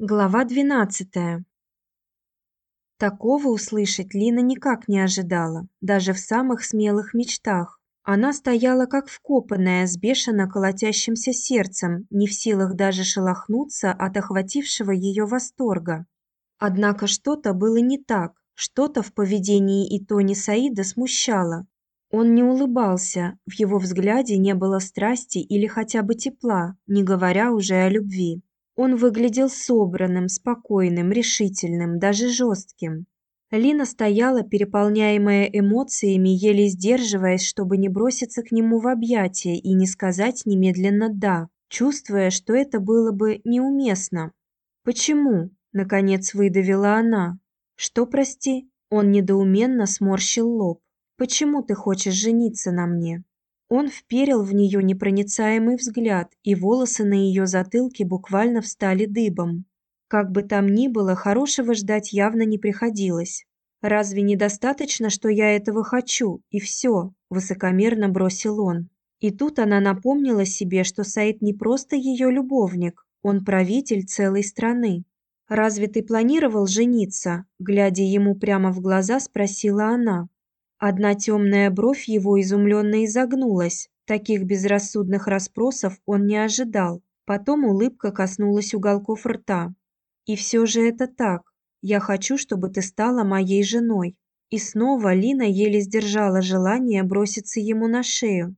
Глава 12. Такого услышать Лина никак не ожидала, даже в самых смелых мечтах. Она стояла как вкопанная, с бешено колотящимся сердцем, не в силах даже шелохнуться от охватившего ее восторга. Однако что-то было не так, что-то в поведении и тоне Саида смущало. Он не улыбался, в его взгляде не было страсти или хотя бы тепла, не говоря уже о любви. Он выглядел собранным, спокойным, решительным, даже жестким. Лина стояла, переполняемая эмоциями, еле сдерживаясь, чтобы не броситься к нему в объятия и не сказать немедленно «да», чувствуя, что это было бы неуместно. «Почему?» – наконец выдавила она. «Что, прости?» Он недоуменно сморщил лоб. «Почему ты хочешь жениться на мне?» Он вперил в нее непроницаемый взгляд, и волосы на ее затылке буквально встали дыбом. Как бы там ни было, хорошего ждать явно не приходилось. Разве недостаточно, что я этого хочу, и все? высокомерно бросил он. И тут она напомнила себе, что Саид не просто ее любовник, он правитель целой страны. Разве ты планировал жениться? глядя ему прямо в глаза, спросила она. Одна темная бровь его изумленно изогнулась. Таких безрассудных расспросов он не ожидал. Потом улыбка коснулась уголков рта. И все же это так. Я хочу, чтобы ты стала моей женой. И снова Лина еле сдержала желание броситься ему на шею.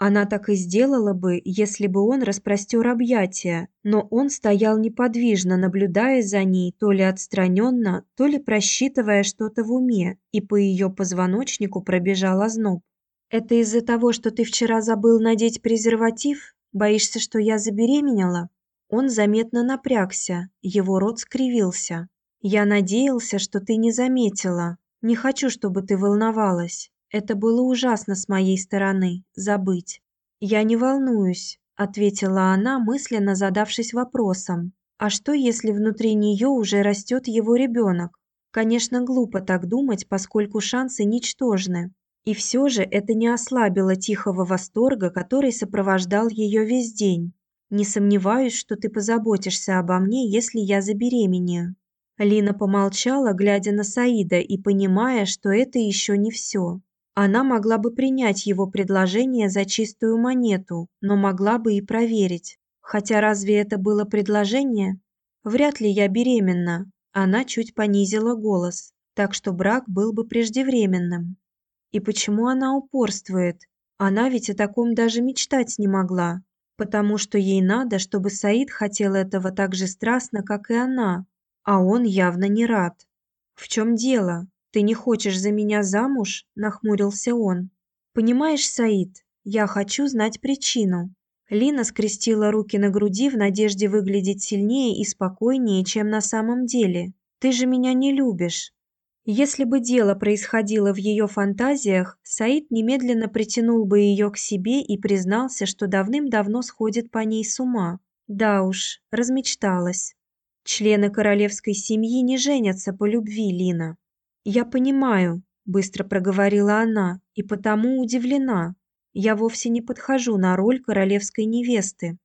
Она так и сделала бы, если бы он распростер объятия, но он стоял неподвижно, наблюдая за ней, то ли отстраненно, то ли просчитывая что-то в уме, и по ее позвоночнику пробежал озноб. «Это из-за того, что ты вчера забыл надеть презерватив? Боишься, что я забеременела?» Он заметно напрягся, его рот скривился. «Я надеялся, что ты не заметила. Не хочу, чтобы ты волновалась. Это было ужасно с моей стороны забыть. Я не волнуюсь, ответила она, мысленно задавшись вопросом: а что, если внутри нее уже растет его ребенок? Конечно, глупо так думать, поскольку шансы ничтожны. И все же это не ослабило тихого восторга, который сопровождал ее весь день. Не сомневаюсь, что ты позаботишься обо мне, если я забеременею. Лина помолчала, глядя на Саида и понимая, что это еще не все. Она могла бы принять его предложение за чистую монету, но могла бы и проверить. Хотя разве это было предложение? Вряд ли я беременна. Она чуть понизила голос, так что брак был бы преждевременным. И почему она упорствует? Она ведь о таком даже мечтать не могла, потому что ей надо, чтобы Саид хотел этого так же страстно, как и она, а он явно не рад. В чем дело? Ты не хочешь за меня замуж? нахмурился он. Понимаешь, Саид, я хочу знать причину. Лина скрестила руки на груди в надежде выглядеть сильнее и спокойнее, чем на самом деле. Ты же меня не любишь. Если бы дело происходило в ее фантазиях, Саид немедленно притянул бы ее к себе и признался, что давным-давно сходит по ней с ума. Да уж, размечталась. Члены королевской семьи не женятся по любви, Лина. Я понимаю, быстро проговорила она, и потому удивлена. Я вовсе не подхожу на роль королевской невесты.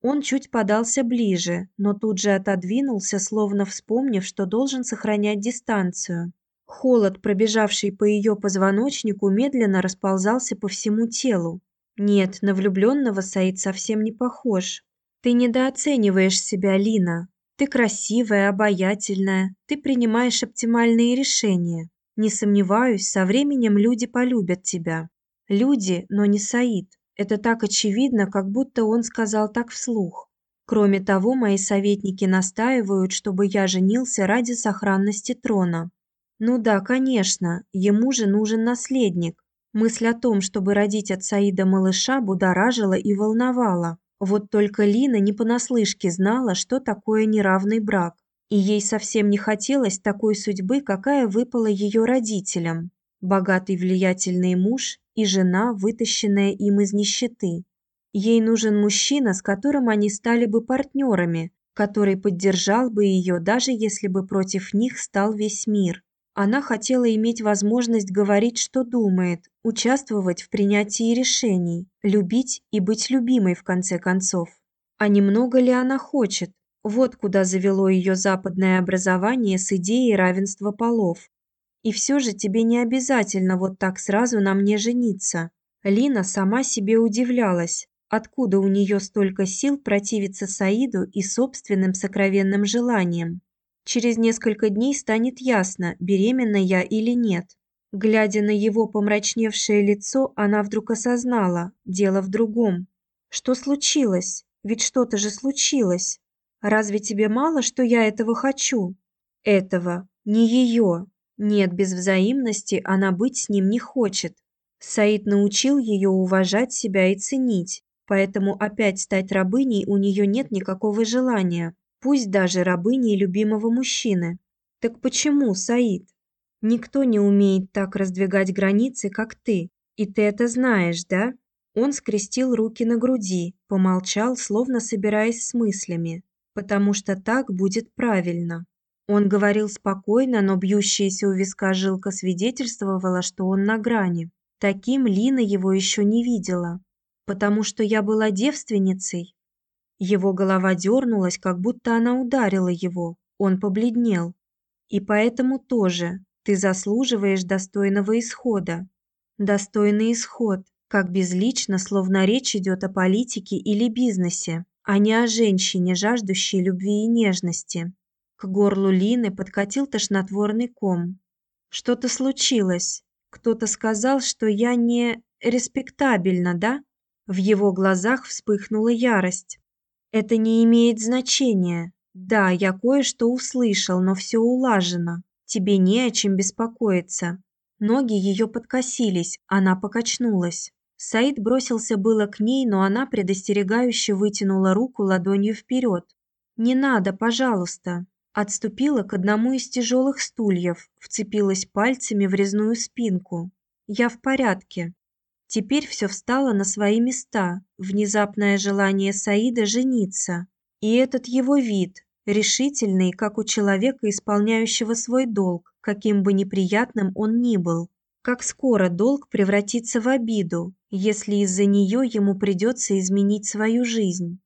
Он чуть подался ближе, но тут же отодвинулся, словно вспомнив, что должен сохранять дистанцию. Холод, пробежавший по ее позвоночнику, медленно расползался по всему телу. Нет, на влюбленного Саид совсем не похож. Ты недооцениваешь себя, Лина. Ты красивая, обаятельная, ты принимаешь оптимальные решения. Не сомневаюсь, со временем люди полюбят тебя. Люди, но не Саид. Это так очевидно, как будто он сказал так вслух. Кроме того, мои советники настаивают, чтобы я женился ради сохранности трона. Ну да, конечно, ему же нужен наследник. Мысль о том, чтобы родить от Саида малыша, будоражила и волновала. Вот только Лина не понаслышке знала, что такое неравный брак, и ей совсем не хотелось такой судьбы, какая выпала ее родителям. Богатый влиятельный муж и жена, вытащенная им из нищеты. Ей нужен мужчина, с которым они стали бы партнерами, который поддержал бы ее, даже если бы против них стал весь мир. Она хотела иметь возможность говорить, что думает, участвовать в принятии решений, любить и быть любимой в конце концов. А немного ли она хочет? Вот куда завело ее западное образование с идеей равенства полов. И все же тебе не обязательно вот так сразу на мне жениться. Лина сама себе удивлялась, откуда у нее столько сил противиться Саиду и собственным сокровенным желаниям. Через несколько дней станет ясно, беременна я или нет. Глядя на его помрачневшее лицо, она вдруг осознала, дело в другом. Что случилось? Ведь что-то же случилось. Разве тебе мало, что я этого хочу? Этого, не ее. Нет, без взаимности она быть с ним не хочет. Саид научил ее уважать себя и ценить, поэтому опять стать рабыней у нее нет никакого желания, пусть даже рабыней любимого мужчины. Так почему, Саид? Никто не умеет так раздвигать границы, как ты, и ты это знаешь, да? Он скрестил руки на груди, помолчал, словно собираясь с мыслями потому что так будет правильно. Он говорил спокойно, но бьющаяся у виска жилка свидетельствовала, что он на грани. Таким Лина его еще не видела. Потому что я была девственницей. Его голова дернулась, как будто она ударила его. Он побледнел. И поэтому тоже ты заслуживаешь достойного исхода. Достойный исход, как безлично, словно речь идет о политике или бизнесе а не о женщине, жаждущей любви и нежности. К горлу Лины подкатил тошнотворный ком. Что-то случилось. Кто-то сказал, что я не респектабельна, да? В его глазах вспыхнула ярость. Это не имеет значения. Да, я кое-что услышал, но все улажено. Тебе не о чем беспокоиться. Ноги ее подкосились, она покачнулась. Саид бросился было к ней, но она предостерегающе вытянула руку ладонью вперед. «Не надо, пожалуйста!» Отступила к одному из тяжелых стульев, вцепилась пальцами в резную спинку. «Я в порядке». Теперь все встало на свои места. Внезапное желание Саида жениться. И этот его вид, решительный, как у человека, исполняющего свой долг, каким бы неприятным он ни был. Как скоро долг превратится в обиду, если из-за нее ему придется изменить свою жизнь.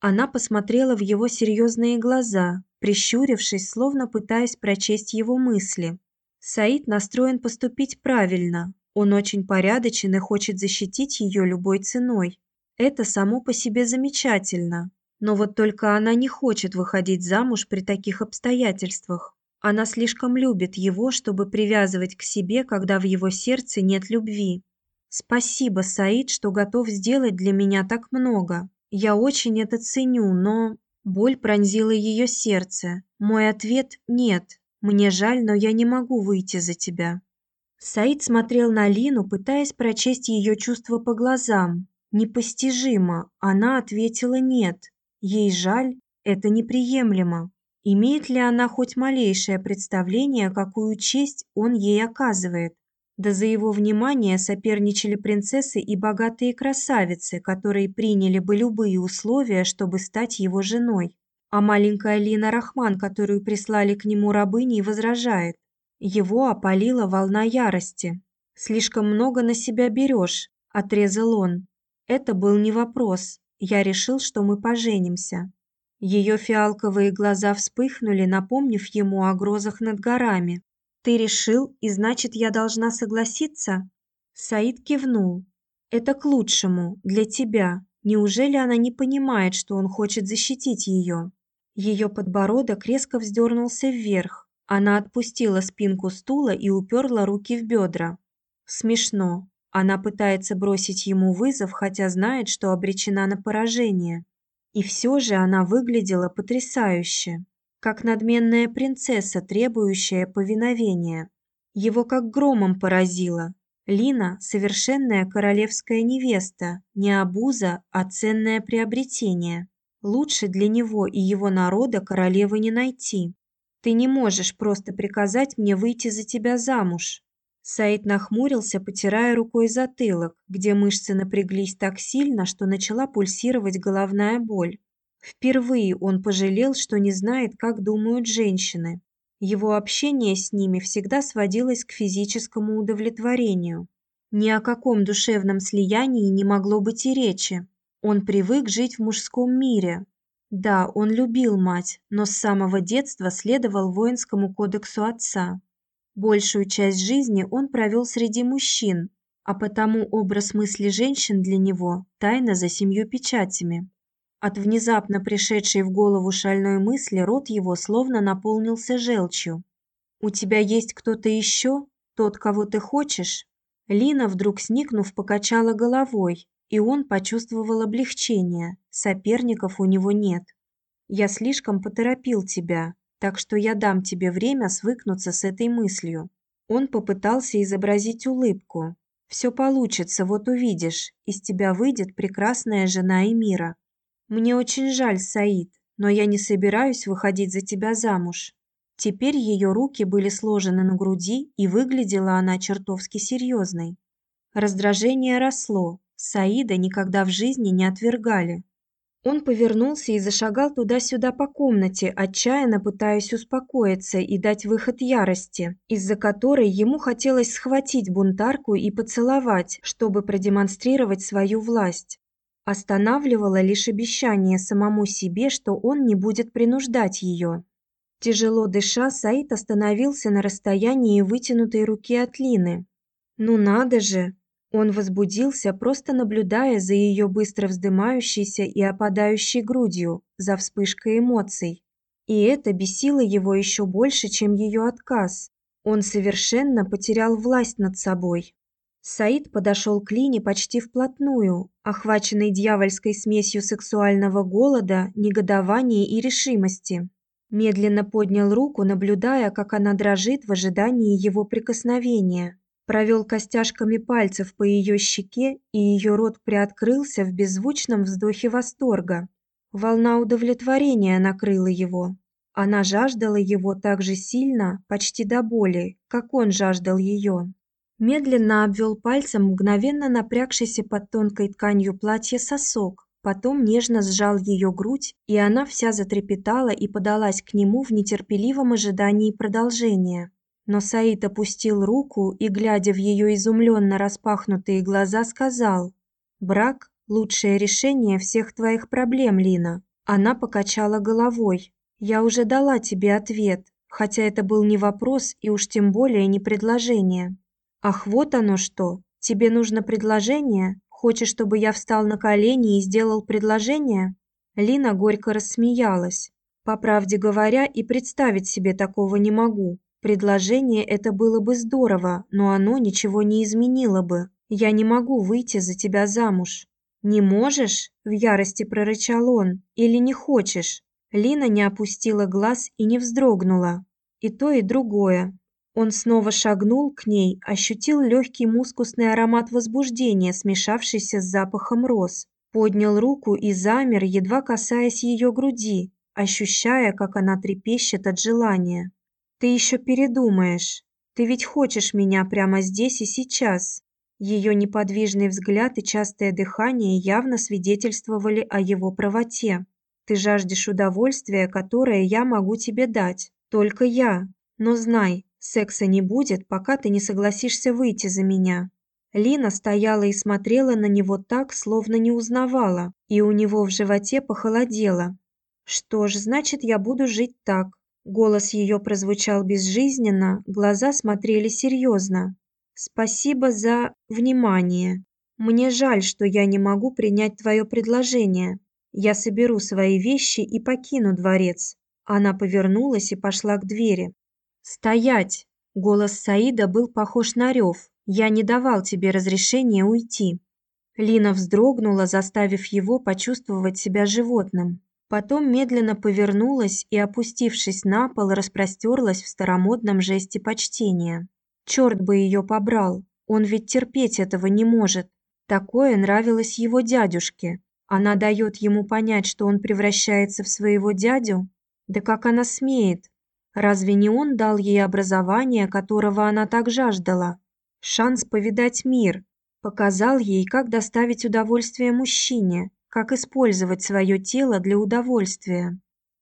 Она посмотрела в его серьезные глаза, прищурившись, словно пытаясь прочесть его мысли. Саид настроен поступить правильно. Он очень порядочен и хочет защитить ее любой ценой. Это само по себе замечательно. Но вот только она не хочет выходить замуж при таких обстоятельствах. Она слишком любит его, чтобы привязывать к себе, когда в его сердце нет любви. Спасибо, Саид, что готов сделать для меня так много. Я очень это ценю, но боль пронзила ее сердце. Мой ответ нет. Мне жаль, но я не могу выйти за тебя. Саид смотрел на Лину, пытаясь прочесть ее чувства по глазам. Непостижимо. Она ответила нет. Ей жаль, это неприемлемо. Имеет ли она хоть малейшее представление, какую честь он ей оказывает? Да за его внимание соперничали принцессы и богатые красавицы, которые приняли бы любые условия, чтобы стать его женой. А маленькая Лина Рахман, которую прислали к нему рабыней, возражает. Его опалила волна ярости. «Слишком много на себя берешь», – отрезал он. Это был не вопрос. Я решил, что мы поженимся. Ее фиалковые глаза вспыхнули, напомнив ему о грозах над горами. Ты решил, и значит, я должна согласиться? Саид кивнул. Это к лучшему для тебя. Неужели она не понимает, что он хочет защитить ее? Ее подбородок резко вздернулся вверх. Она отпустила спинку стула и уперла руки в бедра. Смешно. Она пытается бросить ему вызов, хотя знает, что обречена на поражение. И все же она выглядела потрясающе, как надменная принцесса, требующая повиновения. Его как громом поразило. Лина – совершенная королевская невеста, не обуза, а ценное приобретение. Лучше для него и его народа королевы не найти. Ты не можешь просто приказать мне выйти за тебя замуж. Саид нахмурился, потирая рукой затылок, где мышцы напряглись так сильно, что начала пульсировать головная боль. Впервые он пожалел, что не знает, как думают женщины. Его общение с ними всегда сводилось к физическому удовлетворению. Ни о каком душевном слиянии не могло быть и речи. Он привык жить в мужском мире. Да, он любил мать, но с самого детства следовал воинскому кодексу отца. Большую часть жизни он провел среди мужчин, а потому образ мысли женщин для него тайна за семью печатями. От внезапно пришедшей в голову шальной мысли рот его словно наполнился желчью. У тебя есть кто-то еще? Тот, кого ты хочешь? Лина вдруг сникнув покачала головой, и он почувствовал облегчение. Соперников у него нет. Я слишком поторопил тебя, так что я дам тебе время свыкнуться с этой мыслью. Он попытался изобразить улыбку. Все получится, вот увидишь. Из тебя выйдет прекрасная жена Эмира. Мне очень жаль, Саид, но я не собираюсь выходить за тебя замуж. Теперь ее руки были сложены на груди, и выглядела она чертовски серьезной. Раздражение росло. Саида никогда в жизни не отвергали. Он повернулся и зашагал туда-сюда по комнате, отчаянно пытаясь успокоиться и дать выход ярости, из-за которой ему хотелось схватить бунтарку и поцеловать, чтобы продемонстрировать свою власть. Останавливало лишь обещание самому себе, что он не будет принуждать ее. Тяжело дыша, Саид остановился на расстоянии вытянутой руки от Лины. Ну надо же, он возбудился, просто наблюдая за ее быстро вздымающейся и опадающей грудью, за вспышкой эмоций. И это бесило его еще больше, чем ее отказ. Он совершенно потерял власть над собой. Саид подошел к Лине почти вплотную, охваченный дьявольской смесью сексуального голода, негодования и решимости. Медленно поднял руку, наблюдая, как она дрожит в ожидании его прикосновения. Провел костяшками пальцев по ее щеке, и ее рот приоткрылся в беззвучном вздохе восторга. Волна удовлетворения накрыла его. Она жаждала его так же сильно, почти до боли, как он жаждал ее. Медленно обвел пальцем мгновенно напрягшийся под тонкой тканью платья сосок, Потом нежно сжал ее грудь, и она вся затрепетала и подалась к нему в нетерпеливом ожидании продолжения. Но Саид опустил руку и, глядя в ее изумленно распахнутые глаза, сказал: "Брак лучшее решение всех твоих проблем, Лина". Она покачала головой. "Я уже дала тебе ответ, хотя это был не вопрос и уж тем более не предложение". "Ах, вот оно что. Тебе нужно предложение? Хочешь, чтобы я встал на колени и сделал предложение? Лина горько рассмеялась. По правде говоря, и представить себе такого не могу. Предложение это было бы здорово, но оно ничего не изменило бы. Я не могу выйти за тебя замуж. Не можешь? в ярости прорычал он. Или не хочешь? Лина не опустила глаз и не вздрогнула. И то, и другое. Он снова шагнул к ней, ощутил легкий мускусный аромат возбуждения, смешавшийся с запахом роз. Поднял руку и замер, едва касаясь ее груди, ощущая, как она трепещет от желания. Ты еще передумаешь. Ты ведь хочешь меня прямо здесь и сейчас. Ее неподвижный взгляд и частое дыхание явно свидетельствовали о его правоте. Ты жаждешь удовольствия, которое я могу тебе дать, только я. Но знай, Секса не будет, пока ты не согласишься выйти за меня. Лина стояла и смотрела на него так, словно не узнавала, и у него в животе похолодело. Что ж, значит, я буду жить так. Голос ее прозвучал безжизненно, глаза смотрели серьезно. Спасибо за внимание. Мне жаль, что я не могу принять твое предложение. Я соберу свои вещи и покину дворец. Она повернулась и пошла к двери. «Стоять!» Голос Саида был похож на рев. «Я не давал тебе разрешения уйти». Лина вздрогнула, заставив его почувствовать себя животным. Потом медленно повернулась и, опустившись на пол, распростерлась в старомодном жесте почтения. Черт бы ее побрал, он ведь терпеть этого не может. Такое нравилось его дядюшке. Она дает ему понять, что он превращается в своего дядю? Да как она смеет? Разве не он дал ей образование, которого она так жаждала? Шанс повидать мир, показал ей, как доставить удовольствие мужчине, как использовать свое тело для удовольствия.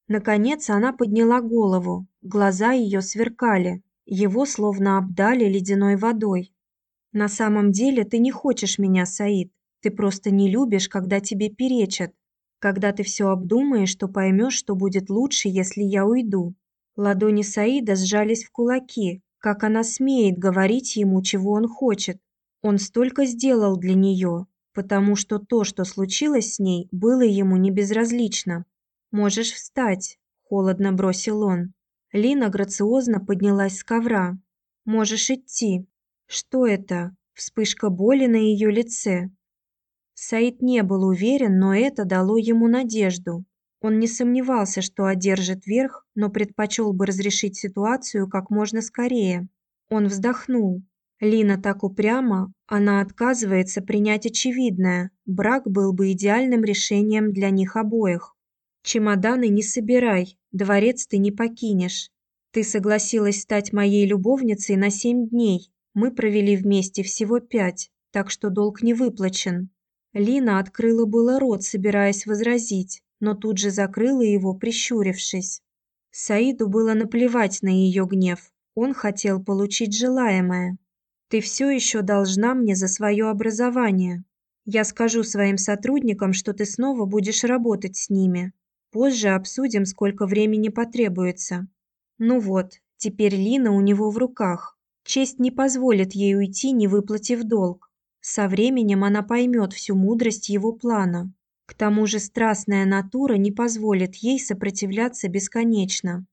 Наконец она подняла голову. Глаза ее сверкали. Его словно обдали ледяной водой. На самом деле ты не хочешь меня, Саид. Ты просто не любишь, когда тебе перечат. Когда ты все обдумаешь, то поймешь, что будет лучше, если я уйду. Ладони Саида сжались в кулаки. Как она смеет говорить ему, чего он хочет? Он столько сделал для нее, потому что то, что случилось с ней, было ему не безразлично. Можешь встать, холодно бросил он. Лина грациозно поднялась с ковра. Можешь идти. Что это? Вспышка боли на ее лице. Саид не был уверен, но это дало ему надежду. Он не сомневался, что одержит верх, но предпочел бы разрешить ситуацию как можно скорее. Он вздохнул. Лина так упряма, она отказывается принять очевидное. Брак был бы идеальным решением для них обоих. Чемоданы не собирай, дворец ты не покинешь. Ты согласилась стать моей любовницей на семь дней. Мы провели вместе всего пять, так что долг не выплачен. Лина открыла было рот, собираясь возразить, но тут же закрыла его, прищурившись. Саиду было наплевать на ее гнев. Он хотел получить желаемое. Ты все еще должна мне за свое образование. Я скажу своим сотрудникам, что ты снова будешь работать с ними. Позже обсудим, сколько времени потребуется. Ну вот, теперь Лина у него в руках. Честь не позволит ей уйти, не выплатив долг. Со временем она поймет всю мудрость его плана. К тому же страстная натура не позволит ей сопротивляться бесконечно.